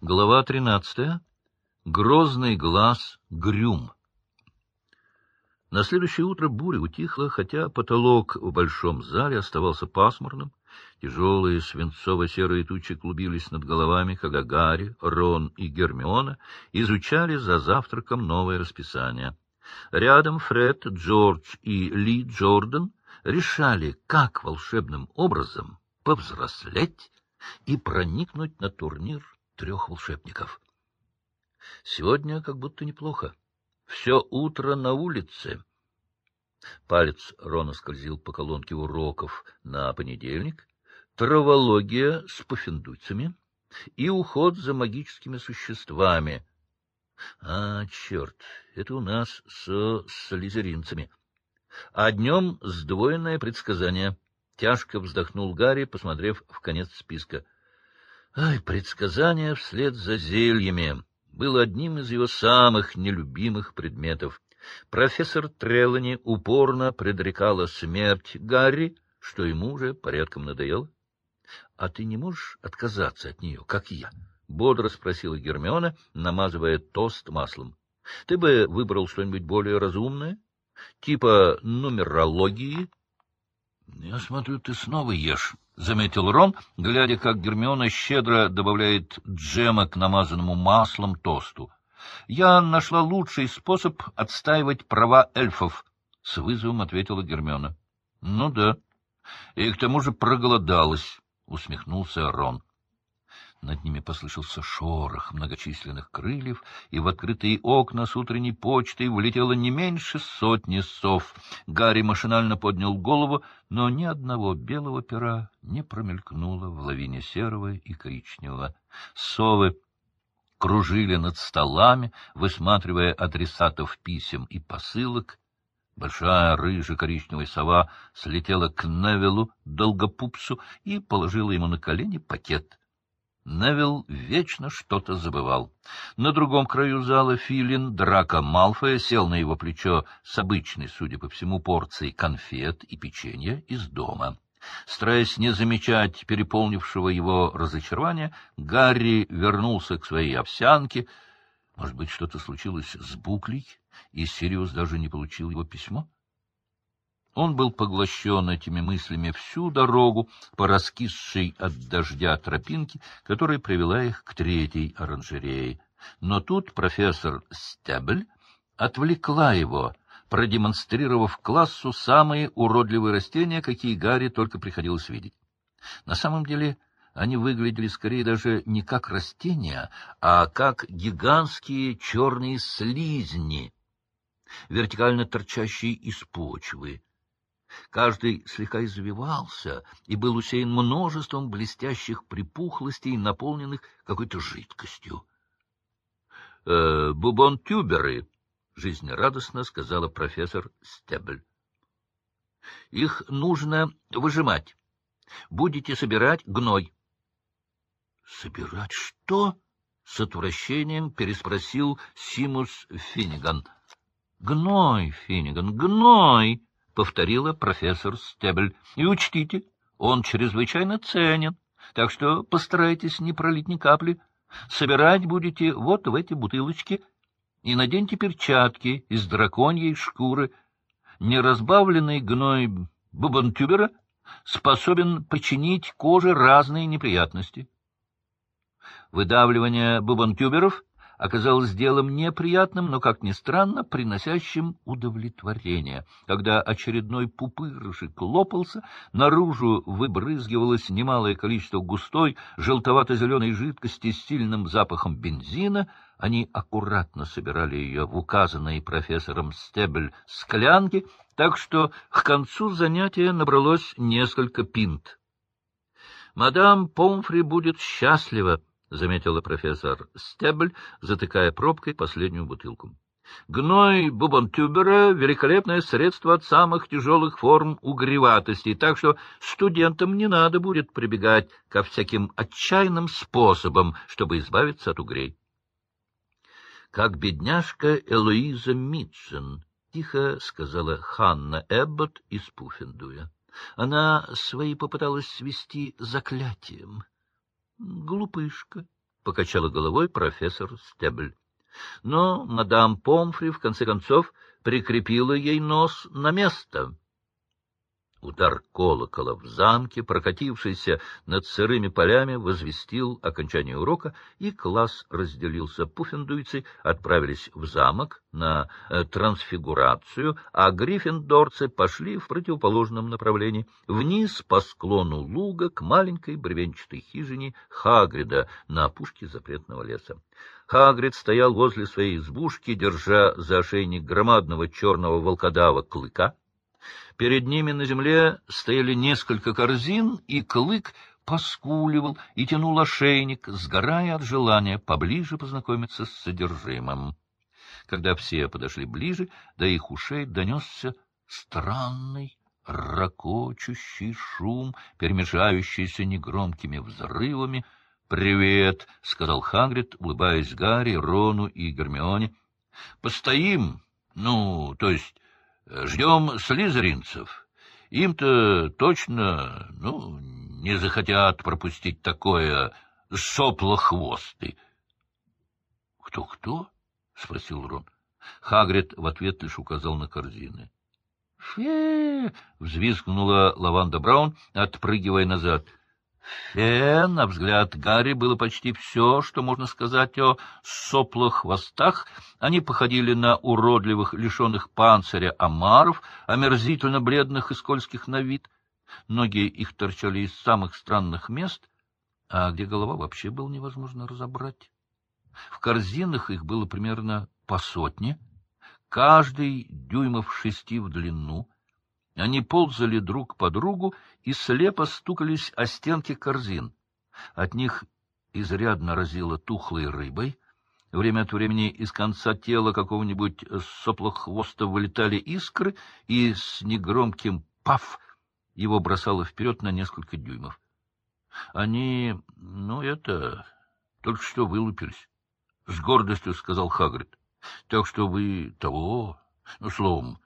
Глава тринадцатая. Грозный глаз Грюм. На следующее утро буря утихла, хотя потолок в большом зале оставался пасмурным. Тяжелые свинцово-серые тучи клубились над головами, когда Гарри, Рон и Гермиона изучали за завтраком новое расписание. Рядом Фред, Джордж и Ли Джордан решали, как волшебным образом повзрослеть и проникнуть на турнир трех волшебников. Сегодня как будто неплохо. Все утро на улице. Палец Рона скользил по колонке уроков на понедельник, травология с пофиндуйцами и уход за магическими существами. А, черт, это у нас со слизеринцами. А днем сдвоенное предсказание. Тяжко вздохнул Гарри, посмотрев в конец списка. Ай, предсказание вслед за зельями было одним из его самых нелюбимых предметов. Профессор Трелани упорно предрекала смерть Гарри, что ему уже порядком надоело. — А ты не можешь отказаться от нее, как я? — бодро спросила Гермиона, намазывая тост маслом. — Ты бы выбрал что-нибудь более разумное? Типа нумерологии? — Я смотрю, ты снова ешь, — заметил Рон, глядя, как Гермиона щедро добавляет джема к намазанному маслом тосту. — Я нашла лучший способ отстаивать права эльфов, — с вызовом ответила Гермиона. — Ну да. И к тому же проголодалась, — усмехнулся Рон. Над ними послышался шорох многочисленных крыльев, и в открытые окна с утренней почтой влетело не меньше сотни сов. Гарри машинально поднял голову, но ни одного белого пера не промелькнуло в лавине серого и коричневого. Совы кружили над столами, высматривая адресатов писем и посылок. Большая рыжая-коричневая сова слетела к Невилу, долгопупсу, и положила ему на колени пакет. Невил вечно что-то забывал. На другом краю зала Филин, драка Малфоя, сел на его плечо с обычной, судя по всему, порцией конфет и печенья из дома. Стараясь не замечать переполнившего его разочарования, Гарри вернулся к своей овсянке. Может быть, что-то случилось с Буклей, и Сириус даже не получил его письмо? Он был поглощен этими мыслями всю дорогу по раскисшей от дождя тропинке, которая привела их к третьей оранжерее. Но тут профессор Стебль отвлекла его — продемонстрировав классу самые уродливые растения, какие Гарри только приходилось видеть. На самом деле они выглядели скорее даже не как растения, а как гигантские черные слизни, вертикально торчащие из почвы. Каждый слегка извивался и был усеян множеством блестящих припухлостей, наполненных какой-то жидкостью. «Э, — Бубон-тюберы, жизнерадостно сказала профессор Стебль. — Их нужно выжимать. Будете собирать гной. — Собирать что? — с отвращением переспросил Симус Финниган. — Гной, Финниган, гной! — повторила профессор Стебль. — И учтите, он чрезвычайно ценен, так что постарайтесь не пролить ни капли. Собирать будете вот в эти бутылочки — и наденьте перчатки из драконьей шкуры. Неразбавленный гной бубонтюбера способен починить коже разные неприятности. Выдавливание бубонтюберов оказалось делом неприятным, но, как ни странно, приносящим удовлетворение. Когда очередной пупырышек лопался, наружу выбрызгивалось немалое количество густой желтовато-зеленой жидкости с сильным запахом бензина — они аккуратно собирали ее в указанные профессором Стебель склянки, так что к концу занятия набралось несколько пинт. — Мадам Помфри будет счастлива, — заметила профессор Стебль, затыкая пробкой последнюю бутылку. Гной бубонтюбера — великолепное средство от самых тяжелых форм угреватости, так что студентам не надо будет прибегать ко всяким отчаянным способам, чтобы избавиться от угрей как бедняжка Элоиза Митсон, — тихо сказала Ханна Эббот из Пуффендуя. Она свои попыталась свести заклятием. — Глупышка, — покачала головой профессор Стебль. Но мадам Помфри, в конце концов, прикрепила ей нос на место. Удар колокола в замке, прокатившийся над сырыми полями, возвестил окончание урока, и класс разделился. Пуффендуйцы отправились в замок на э, трансфигурацию, а гриффиндорцы пошли в противоположном направлении, вниз по склону луга к маленькой бревенчатой хижине Хагрида на опушке запретного леса. Хагрид стоял возле своей избушки, держа за ошейник громадного черного волкодава клыка, Перед ними на земле стояли несколько корзин, и клык поскуливал и тянул ошейник, сгорая от желания поближе познакомиться с содержимым. Когда все подошли ближе, до их ушей донесся странный, ракочущий шум, перемежающийся негромкими взрывами. «Привет!» — сказал Хагрид, улыбаясь Гарри, Рону и Гермионе. «Постоим, ну, то есть Ждем слизеринцев. Им-то точно, ну, не захотят пропустить такое соплохвостый. «Кто, — Кто-кто? — спросил Рон. Хагрид в ответ лишь указал на корзины. «Фе!» — взвизгнула Лаванда Браун, отпрыгивая назад. Фе, на взгляд Гарри, было почти все, что можно сказать о соплых хвостах. Они походили на уродливых, лишенных панциря омаров, омерзительно бледных и скользких на вид. Ноги их торчали из самых странных мест, а где голова вообще было невозможно разобрать. В корзинах их было примерно по сотне, каждый дюймов шести в длину — они ползали друг по другу и слепо стукались о стенки корзин. От них изрядно разило тухлой рыбой. Время от времени из конца тела какого-нибудь соплохвоста вылетали искры, и с негромким «паф» его бросало вперед на несколько дюймов. Они, ну, это, только что вылупились. — С гордостью сказал Хагрид. — Так что вы того, ну, словом,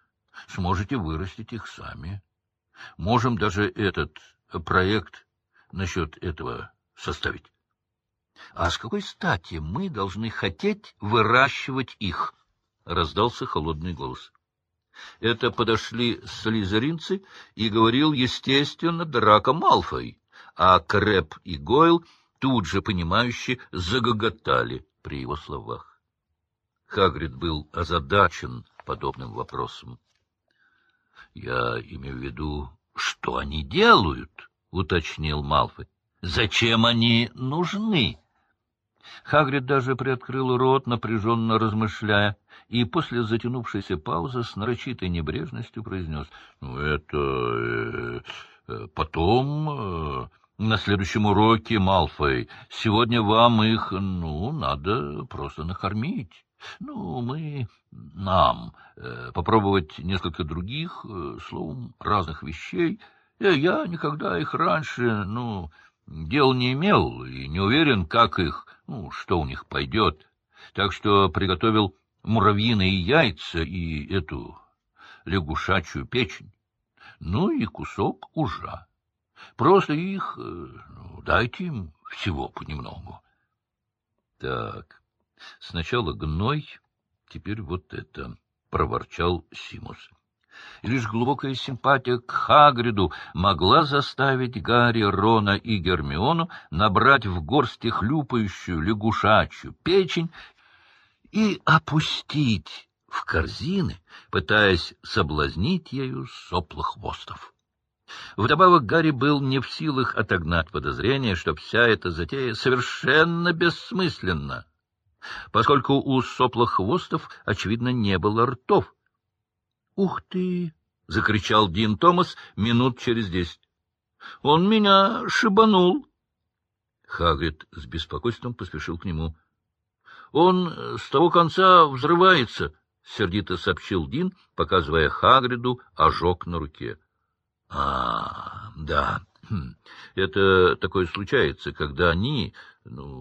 сможете вырастить их сами. Можем даже этот проект насчет этого составить. А с какой стати мы должны хотеть выращивать их? — раздался холодный голос. Это подошли слизеринцы, и говорил, естественно, Драко Малфой, а Крэп и Гойл тут же, понимающе, загоготали при его словах. Хагрид был озадачен подобным вопросом. — Я имею в виду, что они делают, — уточнил Малфой. — Зачем они нужны? Хагрид даже приоткрыл рот, напряженно размышляя, и после затянувшейся паузы с нарочитой небрежностью произнес. — Ну, это... Э, э, потом... Э, на следующем уроке, Малфой, сегодня вам их, ну, надо просто накормить. Ну, мы, нам, э, попробовать несколько других, э, словом, разных вещей. Э, я никогда их раньше, ну, дел не имел и не уверен, как их, ну, что у них пойдет. Так что приготовил муравьиные яйца и эту лягушачью печень. Ну и кусок ужа. Просто их, ну, дайте им всего понемногу. Так, Сначала гной, теперь вот это, — проворчал Симус. Лишь глубокая симпатия к Хагриду могла заставить Гарри, Рона и Гермиону набрать в горсти хлюпающую лягушачью печень и опустить в корзины, пытаясь соблазнить ею соплохвостов. Вдобавок Гарри был не в силах отогнать подозрение, что вся эта затея совершенно бессмысленна поскольку у соплохвостов, очевидно, не было ртов. — Ух ты! — закричал Дин Томас минут через десять. — Он меня шибанул! Хагрид с беспокойством поспешил к нему. — Он с того конца взрывается! — сердито сообщил Дин, показывая Хагриду ожог на руке. — А, да, хм. это такое случается, когда они, ну,